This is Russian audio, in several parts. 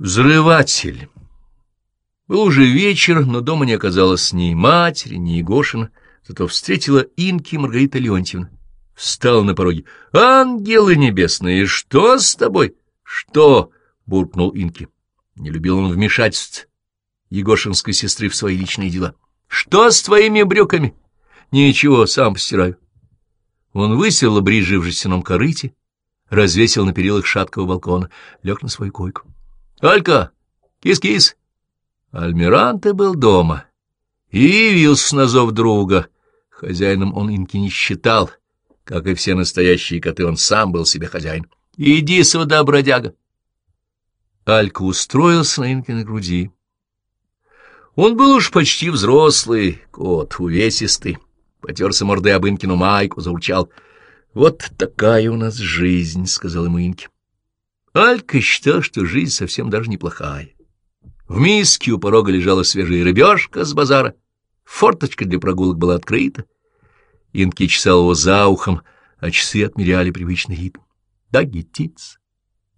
Взрыватель. Был уже вечер, но дома не оказалось ни матери, ни Егошина, зато встретила Инки Маргарита Леонтьевна. Встала на пороге. «Ангелы небесные, что с тобой?» «Что?» — буркнул Инки. Не любил он вмешательств Егошинской сестры в свои личные дела. «Что с твоими брюками?» «Ничего, сам постираю». Он высел бриджи в корыте, развесил на перилах шаткого балкона, лег на свою койку. Алька, кис-кис. Альмиранте был дома и явился на зов друга. Хозяином он инки не считал, как и все настоящие коты, он сам был себе хозяин. Иди сюда, бродяга. Алька устроился на инке на груди. Он был уж почти взрослый, кот, увесистый. Потерся мордой об Инкину майку, заурчал. — Вот такая у нас жизнь, — сказал ему Инки. Алька считал, что жизнь совсем даже неплохая. В миске у порога лежала свежая рыбешка с базара, форточка для прогулок была открыта. Инки чесал его за ухом, а часы отмеряли привычный ритм. Да, гетиц,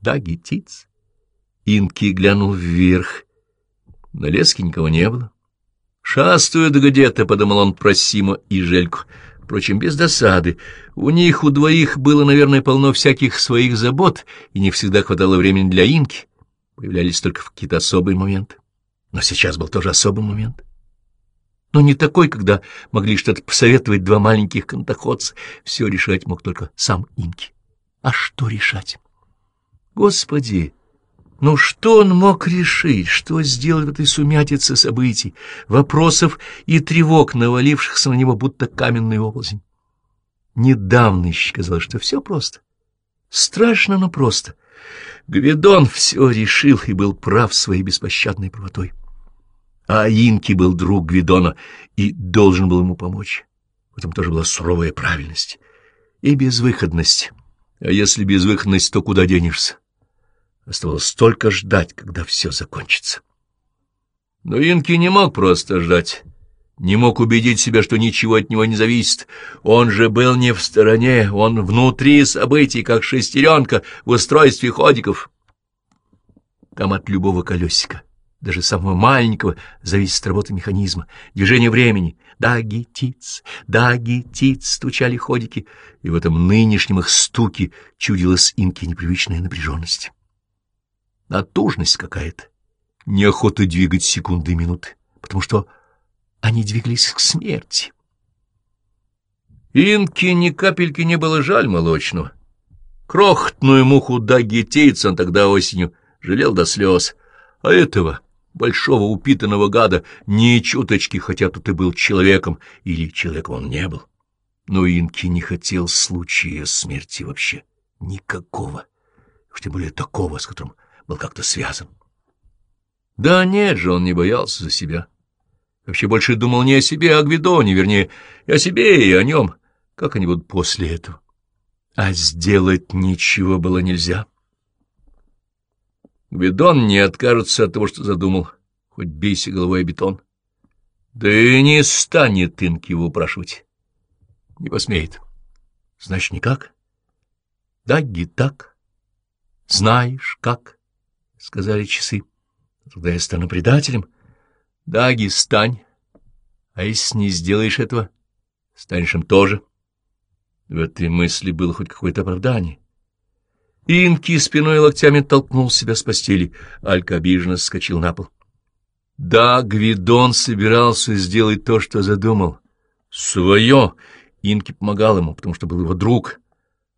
да, гетиц. Инки глянул вверх. На леске никого не было. «Шастают где-то», — подумал он про Сима и Жельку. Впрочем, без досады. У них, у двоих, было, наверное, полно всяких своих забот, и не всегда хватало времени для инки. Появлялись только в какие-то особые моменты. Но сейчас был тоже особый момент. Но не такой, когда могли что-то посоветовать два маленьких кантоходца. Все решать мог только сам Инки. А что решать? Господи! Но что он мог решить, что сделать в этой сумятице событий, вопросов и тревог, навалившихся на него, будто каменный оползень? Недавно еще казалось, что все просто. Страшно, но просто. Гвидон все решил и был прав своей беспощадной правотой. А Инки был друг Гвидона и должен был ему помочь. В этом тоже была суровая правильность и безвыходность. А если безвыходность, то куда денешься? Оставалось только ждать, когда все закончится. Но Инки не мог просто ждать. Не мог убедить себя, что ничего от него не зависит. Он же был не в стороне, он внутри событий, как шестеренка в устройстве ходиков. Там от любого колесика, даже самого маленького, зависит работа механизма, движение времени. Даги, тиц, даги, тиц, стучали ходики, и в этом нынешнем их стуке чудилась инки непривычная напряженность натужность какая-то, неохота двигать секунды и минуты, потому что они двигались к смерти. Инке ни капельки не было жаль молочного. Крохотную муху дагетейца он тогда осенью жалел до слез, а этого большого упитанного гада ни чуточки, хотя тут и был человеком, или человеком он не был. Но Инки не хотел случая смерти вообще, никакого, тем более такого, с которым был как-то связан. Да нет же, он не боялся за себя. Вообще больше думал не о себе, а о Гвидоне, вернее, и о себе, и о нем. Как они будут после этого? А сделать ничего было нельзя. Гвидон не откажется от того, что задумал, хоть бейся головой о бетон. Да и не станет Инки его упрашивать. Не посмеет. Значит, никак? Да, не так. Знаешь, как? — сказали часы. — Тогда я стану предателем. — Даги, стань. А если не сделаешь этого, станешь им тоже. В этой мысли было хоть какое-то оправдание. Инки спиной и локтями толкнул себя с постели. Алька обиженно скочил на пол. Да, Гвидон собирался сделать то, что задумал. Свое. Инки помогал ему, потому что был его друг.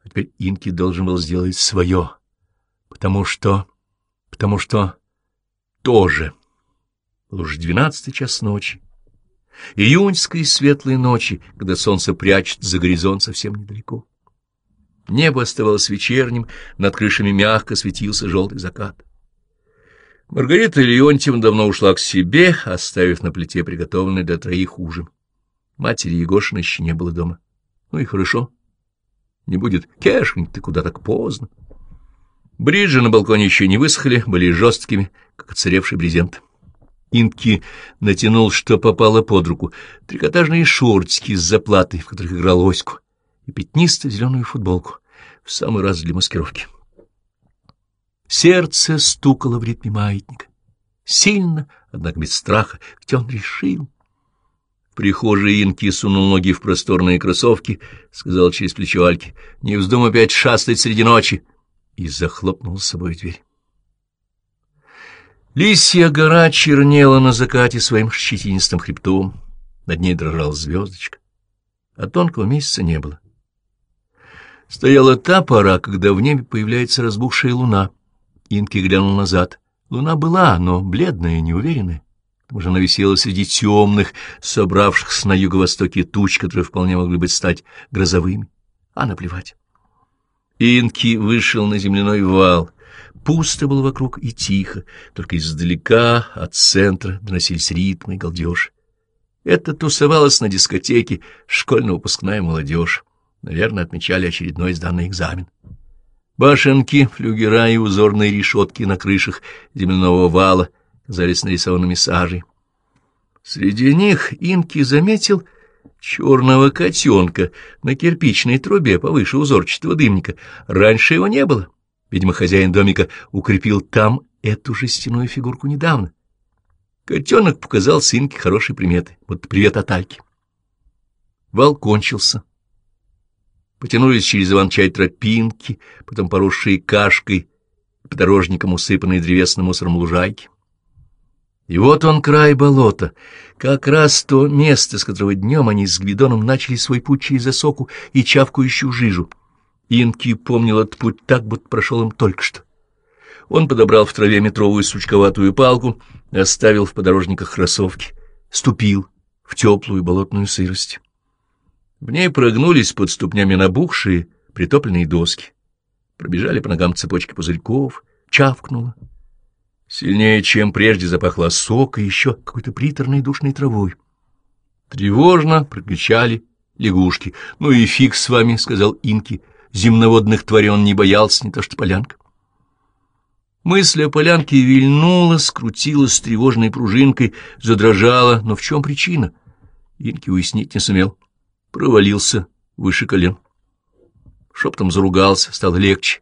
А теперь Инки должен был сделать свое. Потому что потому что тоже был уже двенадцатый час ночи, июньской светлой ночи, когда солнце прячет за горизонт совсем недалеко. Небо оставалось вечерним, над крышами мягко светился желтый закат. Маргарита Леонтьевна давно ушла к себе, оставив на плите приготовленный для троих ужин. Матери Егошина еще не было дома. Ну и хорошо. Не будет кешень, ты куда так поздно. Бриджи на балконе еще не высохли, были жесткими, как оцаревший брезент. Инки натянул, что попало под руку, трикотажные шортики с заплатой, в которых играл оську, и пятнисто зеленую футболку, в самый раз для маскировки. Сердце стукало в ритме маятника. Сильно, однако без страха, ведь он решил. В прихожей Инки сунул ноги в просторные кроссовки, сказал через плечо Альки, «Не вздумай опять шастать среди ночи!» И захлопнул с собой дверь. Лисья гора чернела на закате своим щетинистым хребтом, над ней дрожала звездочка, а тонкого месяца не было. Стояла та пора, когда в небе появляется разбухшая луна. Инки глянул назад. Луна была, но бледная, неуверенная. Потому что она висела среди темных, собравшихся на юго-востоке туч, которые вполне могли быть стать грозовыми. А наплевать. Инки вышел на земляной вал. Пусто было вокруг и тихо, только издалека, от центра, доносились ритмы и галдеж. Это тусовалась на дискотеке школьно-выпускная молодежь. Наверное, отмечали очередной сданный экзамен. Башенки, флюгера и узорные решетки на крышах земляного вала казались нарисованными сажей. Среди них Инки заметил черного котенка на кирпичной трубе повыше узорчатого дымника. Раньше его не было. Видимо, хозяин домика укрепил там эту жестяную фигурку недавно. Котенок показал Инке хорошей приметы. Вот привет от Альки. Вал кончился потянулись через иван-чай тропинки, потом поросшие кашкой, подорожником усыпанные древесным мусором лужайки. И вот он край болота, как раз то место, с которого днем они с Гвидоном начали свой путь через осоку и чавкающую жижу. Инки помнил этот путь так, будто прошел им только что. Он подобрал в траве метровую сучковатую палку, оставил в подорожниках кроссовки, ступил в теплую болотную сырость. В ней прогнулись под ступнями набухшие притопленные доски. Пробежали по ногам цепочки пузырьков, чавкнуло. Сильнее, чем прежде, запахло сок и еще какой-то приторной душной травой. Тревожно прокричали лягушки. «Ну и фиг с вами», — сказал Инки. Земноводных тварей он не боялся, не то что полянка. Мысль о полянке вильнула, скрутилась тревожной пружинкой, задрожала. Но в чем причина? Инки уяснить не сумел провалился выше колен. Шептом заругался, стало легче.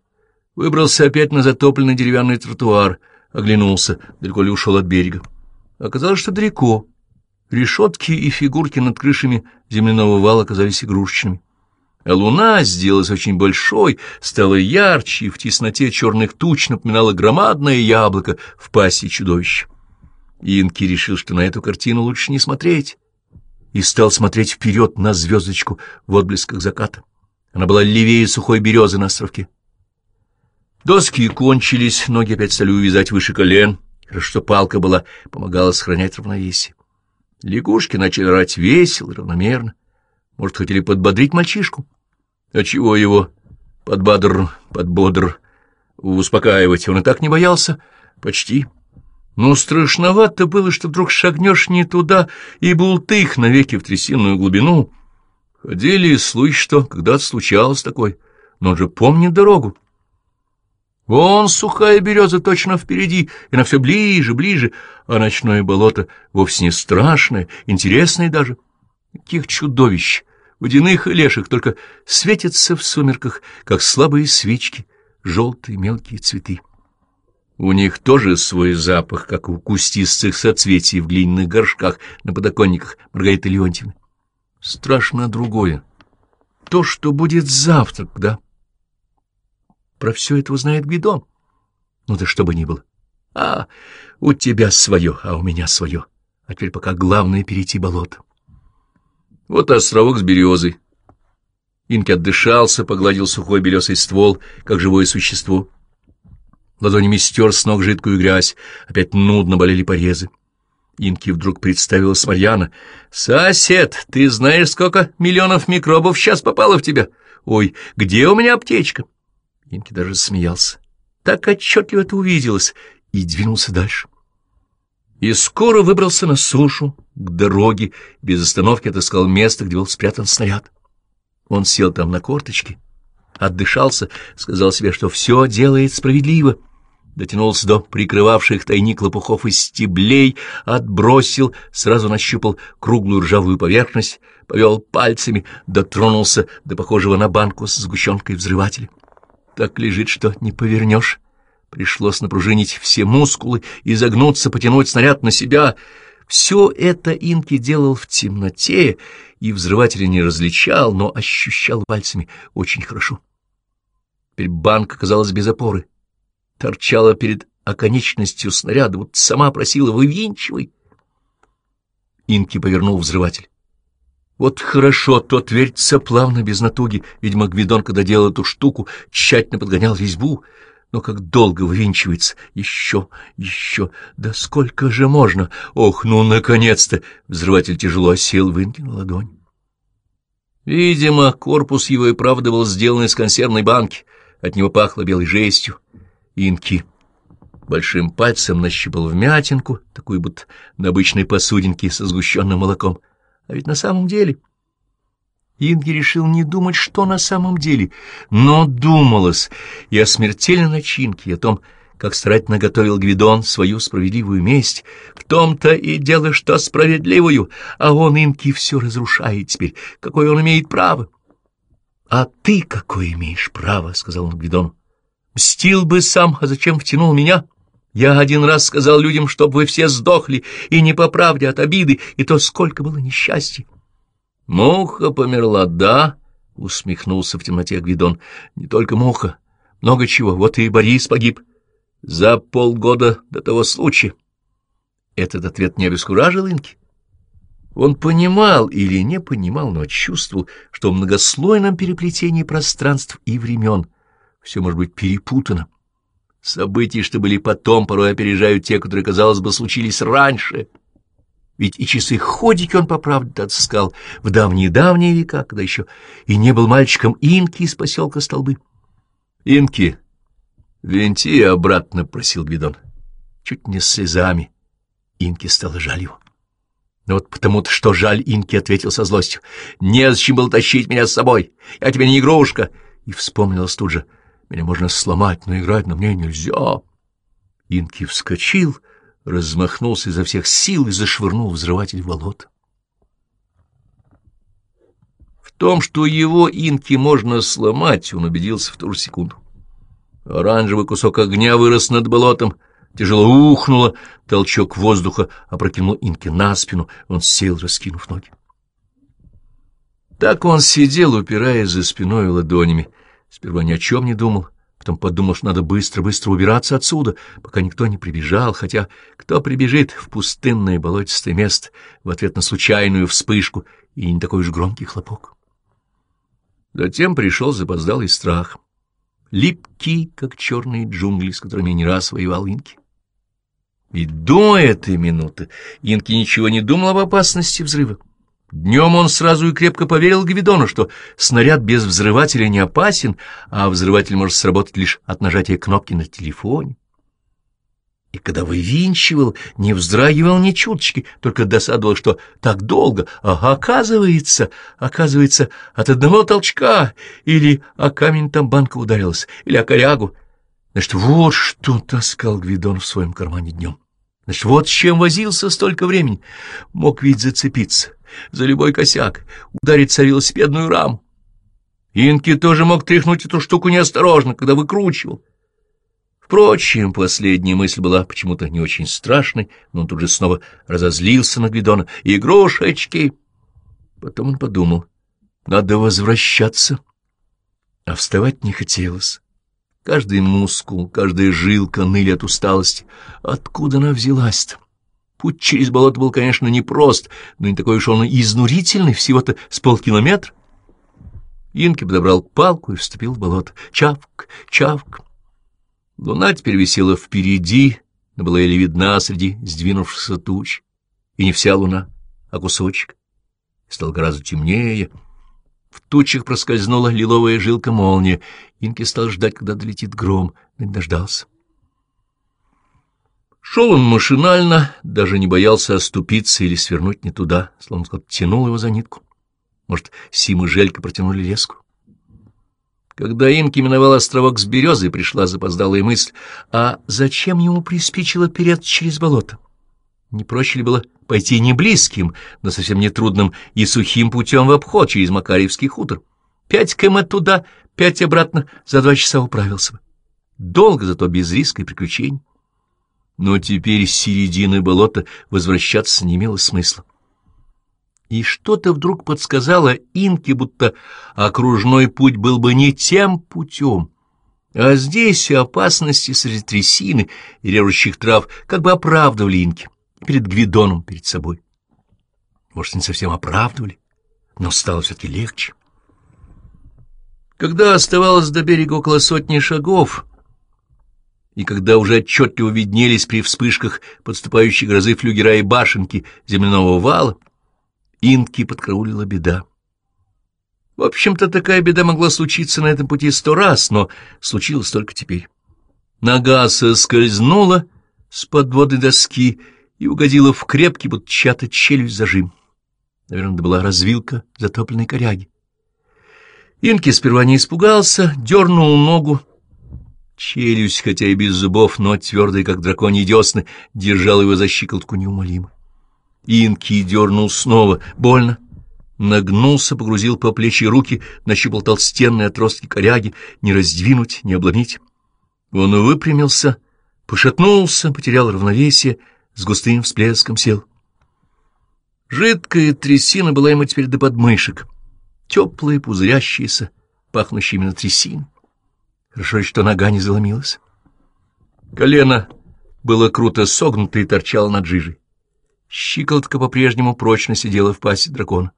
Выбрался опять на затопленный деревянный тротуар, оглянулся, далеко ли ушел от берега. Оказалось, что далеко. Решетки и фигурки над крышами земляного вала оказались игрушечными. А луна сделалась очень большой, стала ярче, и в тесноте черных туч напоминала громадное яблоко в пасти чудовища. Инки решил, что на эту картину лучше не смотреть и стал смотреть вперед на звездочку в отблесках заката. Она была левее сухой березы на островке. Доски кончились, ноги опять стали увязать выше колен. Хорошо, что палка была, помогала сохранять равновесие. Лягушки начали рать весело равномерно. Может, хотели подбодрить мальчишку? А чего его подбадр, подбодр, успокаивать? Он и так не боялся. Почти. Но страшновато было, что вдруг шагнешь не туда, и бултых навеки в трясинную глубину. Ходили слухи, что когда-то случалось такое, но он же помнит дорогу. Вон сухая береза точно впереди, и на все ближе, ближе, а ночное болото вовсе не страшное, интересное даже. Каких чудовищ, водяных и леших, только светятся в сумерках, как слабые свечки, желтые мелкие цветы. У них тоже свой запах, как у кустистых соцветий в глиняных горшках на подоконниках Маргариты Леонтьевны. Страшно другое. То, что будет завтра, когда... Про все это узнает Гвидон. Ну да что бы ни было. А, у тебя свое, а у меня свое. А теперь пока главное перейти болото. Вот островок с березой. Инки отдышался, погладил сухой белесый ствол, как живое существо — ладонями стер с ног жидкую грязь, опять нудно болели порезы. Инке вдруг представилась Марьяна. «Сосед, ты знаешь, сколько миллионов микробов сейчас попало в тебя? Ой, где у меня аптечка?» Инки даже смеялся. Так отчетливо это увиделось, и двинулся дальше. И скоро выбрался на сушу, к дороге, без остановки отыскал место, где был спрятан снаряд. Он сел там на корточки, отдышался, сказал себе, что все делает справедливо — дотянулся до прикрывавших тайник лопухов из стеблей, отбросил, сразу нащупал круглую ржавую поверхность, повел пальцами, дотронулся до похожего на банку с сгущенкой взрывателя. Так лежит, что не повернешь. Пришлось напружинить все мускулы, изогнуться, потянуть снаряд на себя. Все это Инки делал в темноте, и взрывателя не различал, но ощущал пальцами очень хорошо. Теперь банка оказалась без опоры, торчала перед оконечностью снаряда, вот сама просила «вывинчивай». Инки повернул взрыватель. Вот хорошо, тот вертится плавно, без натуги. Видимо, Гвидон, когда делал эту штуку, тщательно подгонял резьбу. Но как долго вывинчивается. Еще, еще. Да сколько же можно? Ох, ну, наконец-то! Взрыватель тяжело осел, вынкинул ладонь. Видимо, корпус его и правда был сделан из консервной банки. От него пахло белой жестью. Инки большим пальцем нащипал вмятинку, такую будто на обычной посудинке со сгущенным молоком. А ведь на самом деле... Инги решил не думать, что на самом деле, но думалось и о смертельной начинке, и о том, как старательно готовил Гвидон свою справедливую месть. В том-то и дело, что справедливую, а он Инки все разрушает теперь. Какое он имеет право? — А ты какое имеешь право? — сказал он Гвидону. — Мстил бы сам, а зачем втянул меня? Я один раз сказал людям, чтобы вы все сдохли, и не по правде от обиды, и то сколько было несчастья. — Муха померла, да? — усмехнулся в темноте Гвидон. — Не только муха, много чего. Вот и Борис погиб. За полгода до того случая. Этот ответ не обескуражил Инки. Он понимал или не понимал, но чувствовал, что в многослойном переплетении пространств и времен все может быть перепутано. События, что были потом, порой опережают те, которые, казалось бы, случились раньше. Ведь и часы ходики он, по правде, отыскал в давние-давние века, когда еще и не был мальчиком Инки из поселка Столбы. — Инки, винти обратно, — просил Гвидон. Чуть не с слезами. Инки стало жаль его. Но вот потому-то, что жаль, Инки ответил со злостью. — Незачем было тащить меня с собой. Я тебе не игрушка. И вспомнилось тут же — меня можно сломать, но играть на мне нельзя. Инки вскочил, размахнулся изо всех сил и зашвырнул взрыватель в болото. В том, что его инки можно сломать, он убедился в ту же секунду. Оранжевый кусок огня вырос над болотом, тяжело ухнуло, толчок воздуха опрокинул инки на спину, он сел, раскинув ноги. Так он сидел, упираясь за спиной ладонями, Сперва ни о чем не думал, потом подумал, что надо быстро-быстро убираться отсюда, пока никто не прибежал, хотя кто прибежит в пустынное болотистое место в ответ на случайную вспышку и не такой уж громкий хлопок. Затем пришел запоздалый страх, липкий, как черные джунгли, с которыми не раз воевал Инки. И до этой минуты Инки ничего не думал об опасности взрыва. Днем он сразу и крепко поверил Гвидону, что снаряд без взрывателя не опасен, а взрыватель может сработать лишь от нажатия кнопки на телефоне. И когда вывинчивал, не вздрагивал ни чуточки, только досадовал, что так долго, а оказывается, оказывается, от одного толчка, или о камень там банка ударилась, или о корягу. Значит, вот что таскал Гвидон в своем кармане днем. Значит, вот с чем возился столько времени. Мог ведь зацепиться за любой косяк, удариться о велосипедную раму. Инки тоже мог тряхнуть эту штуку неосторожно, когда выкручивал. Впрочем, последняя мысль была почему-то не очень страшной, но он тут же снова разозлился на Гвидона. «Игрушечки!» Потом он подумал, надо возвращаться. А вставать не хотелось. Каждый мускул, каждая жилка ныли от усталости. Откуда она взялась-то? Путь через болото был, конечно, непрост, но не такой уж он изнурительный, всего-то с полкилометра. Инки подобрал палку и вступил в болото. Чавк, чавк. Луна теперь висела впереди, но была еле видна среди сдвинувшихся туч. И не вся луна, а кусочек. Стал гораздо темнее. В тучах проскользнула лиловая жилка молния. Инки стал ждать, когда долетит гром, но не дождался. Шел он машинально, даже не боялся оступиться или свернуть не туда, словно кто-то тянул его за нитку. Может, Сим и Желька протянули леску. Когда Инки миновал островок с березой, пришла запоздалая мысль, а зачем ему приспичило перед через болото? Не проще ли было пойти не близким, но совсем не трудным и сухим путем в обход через Макарьевский хутор? Пять км туда, пять обратно, за два часа управился бы. долго, зато без риска и приключений. Но теперь с середины болота возвращаться не имело смысла. И что-то вдруг подсказало Инке, будто окружной путь был бы не тем путем, а здесь опасности среди трясины и режущих трав как бы оправдывали Инки перед Гвидоном, перед собой. Может, не совсем оправдывали, но стало все-таки легче. Когда оставалось до берега около сотни шагов, и когда уже отчетливо виднелись при вспышках подступающей грозы флюгера и башенки земляного вала, инки подкраулила беда. В общем-то, такая беда могла случиться на этом пути сто раз, но случилось только теперь. Нога соскользнула с подводной доски и угодила в крепкий, будто чья-то челюсть зажим. Наверное, это была развилка затопленной коряги. Инки сперва не испугался, дернул ногу. Челюсть, хотя и без зубов, но твердая, как драконьи десны, держал его за щиколотку неумолимо. Инки дернул снова, больно. Нагнулся, погрузил по плечи руки, нащупал толстенные отростки коряги, не раздвинуть, не обломить. Он выпрямился, пошатнулся, потерял равновесие, с густым всплеском сел. Жидкая трясина была ему теперь до подмышек, теплая, пузырящаяся, пахнущая именно трясин. Хорошо, что нога не заломилась. Колено было круто согнуто и торчало над жижей. Щиколотка по-прежнему прочно сидела в пасти дракона.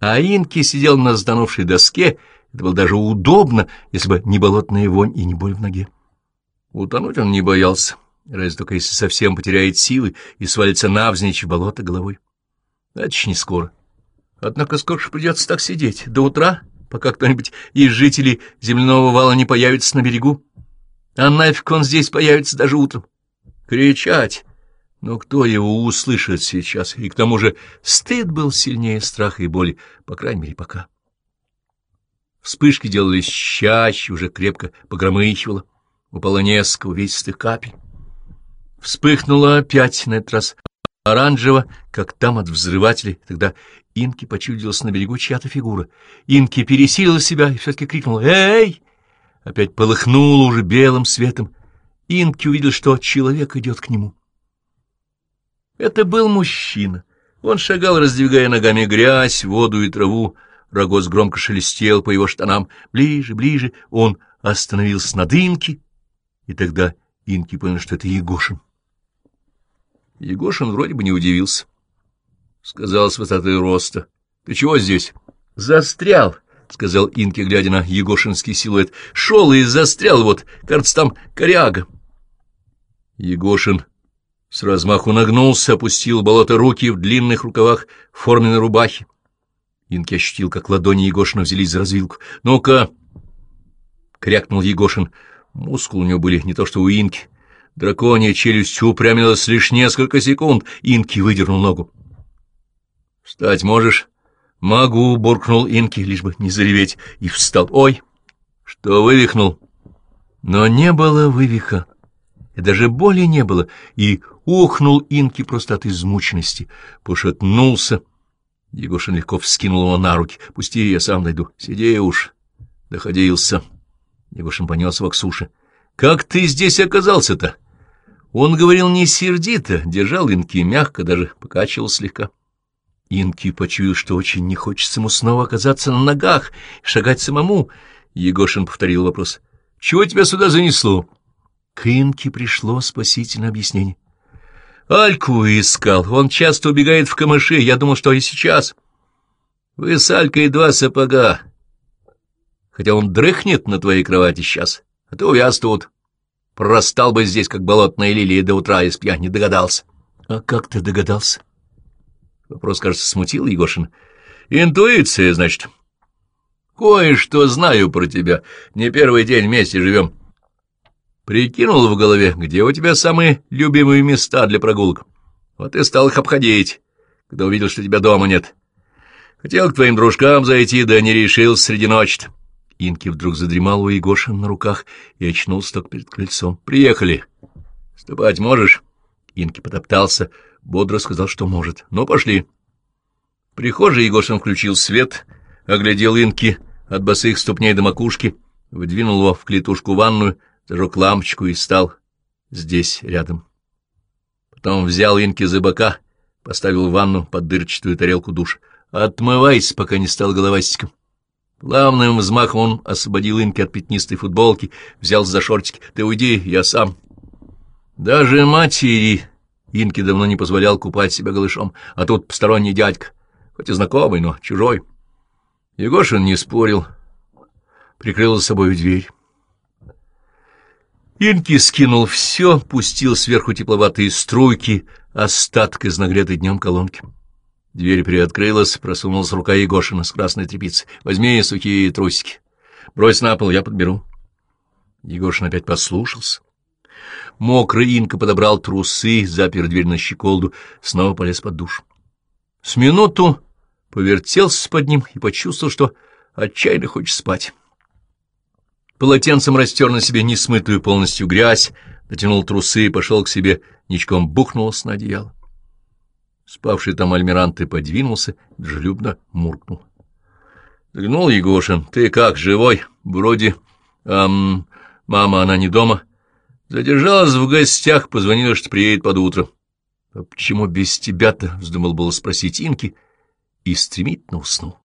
А Инки сидел на сданувшей доске, это было даже удобно, если бы не болотная вонь и не боль в ноге. Утонуть он не боялся, разве только если совсем потеряет силы и свалится навзничь в болото головой. Это не скоро. Однако же придется так сидеть, до утра, пока кто-нибудь из жителей земляного вала не появится на берегу. А нафиг он здесь появится даже утром. Кричать! Но кто его услышит сейчас? И к тому же стыд был сильнее страха и боли, по крайней мере, пока. Вспышки делались чаще, уже крепко погромыхивало. Упало несколько увесистых капель. Вспыхнуло опять, на этот раз оранжево, как там от взрывателей. Тогда Инки почудилась на берегу чья-то фигура. Инки пересилила себя и все-таки крикнула «Эй!» Опять полыхнула уже белым светом. Инки увидел, что человек идет к нему. Это был мужчина. Он шагал, раздвигая ногами грязь, воду и траву. Рогоз громко шелестел по его штанам. Ближе, ближе. Он остановился над Инки, и тогда Инки понял, что это Егошин. Егошин вроде бы не удивился. Сказал с высоты роста. — Ты чего здесь? — Застрял, — сказал Инки, глядя на Егошинский силуэт. — Шел и застрял вот, кажется, там коряга. Егошин с размаху нагнулся, опустил болото руки в длинных рукавах форменной рубахи. Инки ощутил, как ладони Егошина взялись за развилку. «Ну-ка!» — крякнул Егошин. Мускулы у него были не то что у Инки. Драконья челюсть упрямилась лишь несколько секунд. Инки выдернул ногу. «Встать можешь?» «Могу», — буркнул Инки, лишь бы не зареветь, и встал. «Ой!» «Что вывихнул?» Но не было вывиха и даже боли не было, и ухнул Инки просто от измученности, пошатнулся. Егошин легко вскинул его на руки. — Пусти, я сам дойду. Сиди уж. Доходился. Егошин понес его к суше. — Как ты здесь оказался-то? Он говорил не сердито, держал Инки мягко, даже покачивал слегка. Инки почуял, что очень не хочется ему снова оказаться на ногах шагать самому. Егошин повторил вопрос. — Чего тебя сюда занесло? — к Инке пришло спасительное объяснение. Альку искал. Он часто убегает в камыши. Я думал, что и сейчас. Вы с Алькой два сапога. Хотя он дрыхнет на твоей кровати сейчас, а ты увяз тут. Простал бы здесь, как болотная лилия, до утра, если б я не догадался. А как ты догадался? Вопрос, кажется, смутил Егошин. Интуиция, значит. Кое-что знаю про тебя. Не первый день вместе живем. Прикинул в голове, где у тебя самые любимые места для прогулок. Вот и стал их обходить, когда увидел, что тебя дома нет. Хотел к твоим дружкам зайти, да не решил среди ночи -то. Инки вдруг задремал у Егошина на руках и очнулся только перед крыльцом. «Приехали. Ступать можешь?» Инки потоптался, бодро сказал, что может. «Ну, пошли». В прихожей Егошин включил свет, оглядел Инки от босых ступней до макушки, выдвинул его в клетушку ванную, зажег лампочку и стал здесь, рядом. Потом взял Инки за бока, поставил ванну под дырчатую тарелку душ. «Отмывайся, пока не стал головастиком». Плавным взмахом он освободил Инки от пятнистой футболки, взял за шортики. «Ты уйди, я сам». Даже матери Инки давно не позволял купать себя голышом, а тут посторонний дядька, хоть и знакомый, но чужой. Егошин не спорил, прикрыл за собой дверь. Инки скинул все, пустил сверху тепловатые струйки, остаток из нагретой днем колонки. Дверь приоткрылась, просунулась рука Егошина с красной тряпицей. «Возьми сухие трусики. Брось на пол, я подберу». Егошин опять послушался. Мокрый Инка подобрал трусы, запер дверь на щеколду, снова полез под душ. С минуту повертелся под ним и почувствовал, что отчаянно хочет спать. Полотенцем растер на себе несмытую полностью грязь, натянул трусы и пошел к себе, ничком бухнулся на одеяло. Спавший там альмирант подвинулся, дружелюбно муркнул. Заглянул Егошин. — Ты как, живой? Вроде... Эм, мама, она не дома? Задержалась в гостях, позвонила, что приедет под утро. — А почему без тебя-то? — вздумал было спросить Инки и стремительно уснул.